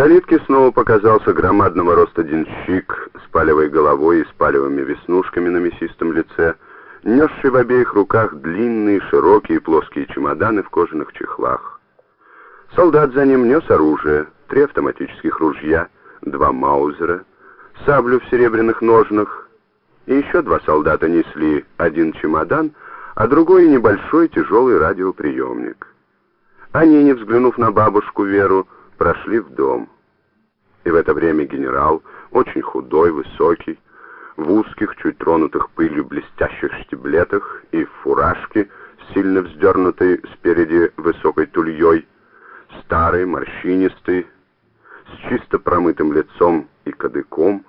калитке снова показался громадного роста денщик с палевой головой и с палевыми веснушками на мясистом лице, несший в обеих руках длинные, широкие, плоские чемоданы в кожаных чехлах. Солдат за ним нес оружие, три автоматических ружья, два маузера, саблю в серебряных ножнах, и еще два солдата несли один чемодан, а другой небольшой тяжелый радиоприемник. Они, не взглянув на бабушку Веру, прошли в дом. И в это время генерал, очень худой, высокий, в узких, чуть тронутых пылью блестящих штиблетах и в фуражке, сильно вздернутой спереди высокой тульей, старый, морщинистый, с чисто промытым лицом и кадыком,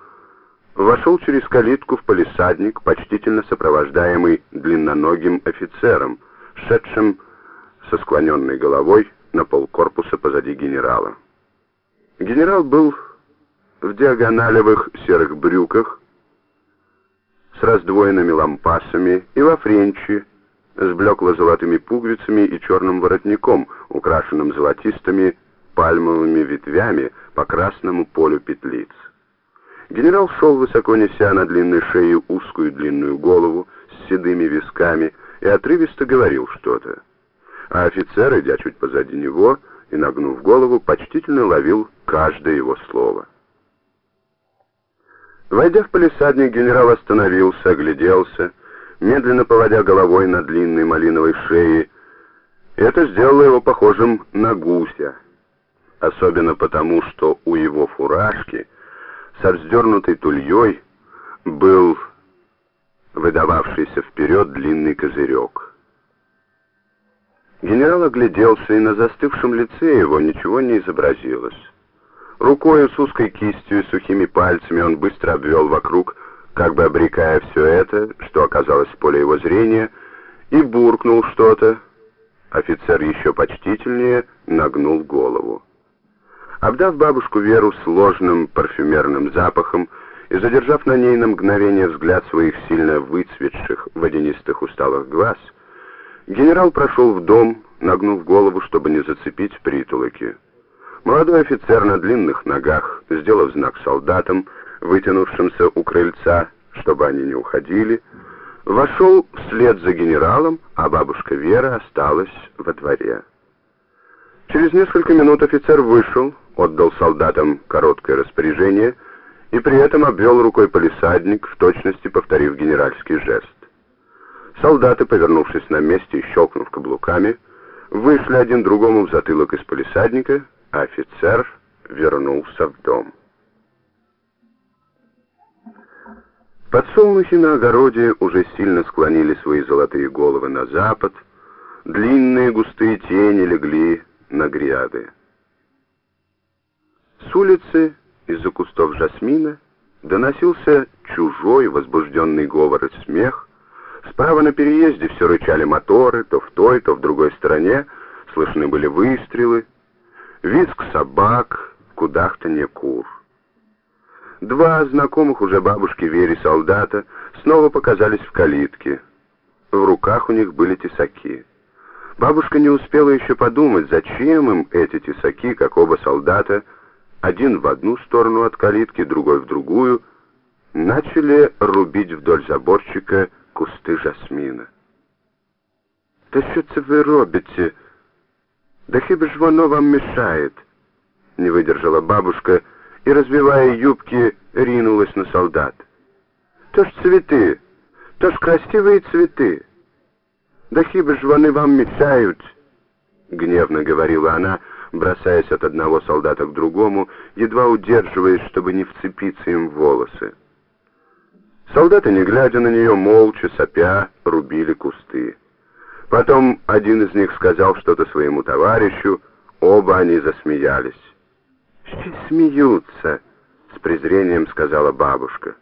вошел через калитку в полисадник, почтительно сопровождаемый длинноногим офицером, шедшим со склоненной головой на полкорпуса позади генерала. Генерал был в диагоналевых серых брюках с раздвоенными лампасами и во френче с блекло-золотыми пуговицами и черным воротником, украшенным золотистыми пальмовыми ветвями по красному полю петлиц. Генерал шел высоко неся на длинной шее узкую длинную голову с седыми висками и отрывисто говорил что-то. А офицер, идя чуть позади него и нагнув голову, почтительно ловил каждое его слово. Войдя в полисадник, генерал остановился, огляделся, медленно поводя головой на длинной малиновой шее. Это сделало его похожим на гуся, особенно потому, что у его фуражки — со вздернутой тульей был выдававшийся вперед длинный козырек. Генерал огляделся, и на застывшем лице его ничего не изобразилось. Рукою с узкой кистью и сухими пальцами он быстро обвел вокруг, как бы обрекая все это, что оказалось в поле его зрения, и буркнул что-то. Офицер еще почтительнее нагнул голову. Обдав бабушку Веру сложным парфюмерным запахом и задержав на ней на мгновение взгляд своих сильно выцветших водянистых усталых глаз, генерал прошел в дом, нагнув голову, чтобы не зацепить притулоки. Молодой офицер на длинных ногах, сделав знак солдатам, вытянувшимся у крыльца, чтобы они не уходили, вошел вслед за генералом, а бабушка Вера осталась во дворе. Через несколько минут офицер вышел, отдал солдатам короткое распоряжение и при этом обвел рукой полисадник, в точности повторив генеральский жест. Солдаты, повернувшись на месте и щелкнув каблуками, вышли один другому в затылок из полисадника, а офицер вернулся в дом. Подсолнухи на огороде уже сильно склонили свои золотые головы на запад, длинные густые тени легли на гряды. С улицы, из-за кустов жасмина, доносился чужой возбужденный говор и смех. Справа на переезде все рычали моторы, то в той, то в другой стороне, слышны были выстрелы, визг собак, кудахтанье кур. Два знакомых уже бабушки Вери солдата снова показались в калитке. В руках у них были тесаки. Бабушка не успела еще подумать, зачем им эти тесаки, как оба солдата, один в одну сторону от калитки, другой в другую, начали рубить вдоль заборчика кусты жасмина. «Да що це ви робите? Да хіба ж воно вам мешает?» Не выдержала бабушка и, развивая юбки, ринулась на солдат. «То ж цветы, то ж красивые цветы. Да хіба ж вони вам мешают?» Гневно говорила она, — бросаясь от одного солдата к другому, едва удерживаясь, чтобы не вцепиться им в волосы. Солдаты, не глядя на нее, молча, сопя, рубили кусты. Потом один из них сказал что-то своему товарищу, оба они засмеялись. «Все смеются», — с презрением сказала бабушка.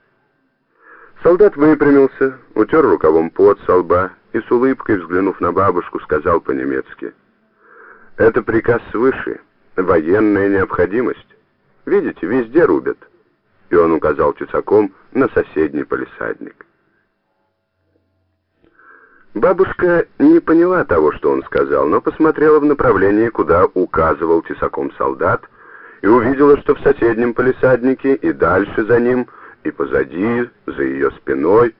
Солдат выпрямился, утер рукавом пот со лба и с улыбкой, взглянув на бабушку, сказал по-немецки — это приказ свыше, военная необходимость. Видите, везде рубят. И он указал тесаком на соседний полисадник. Бабушка не поняла того, что он сказал, но посмотрела в направлении, куда указывал тесаком солдат, и увидела, что в соседнем полисаднике и дальше за ним, и позади, за ее спиной —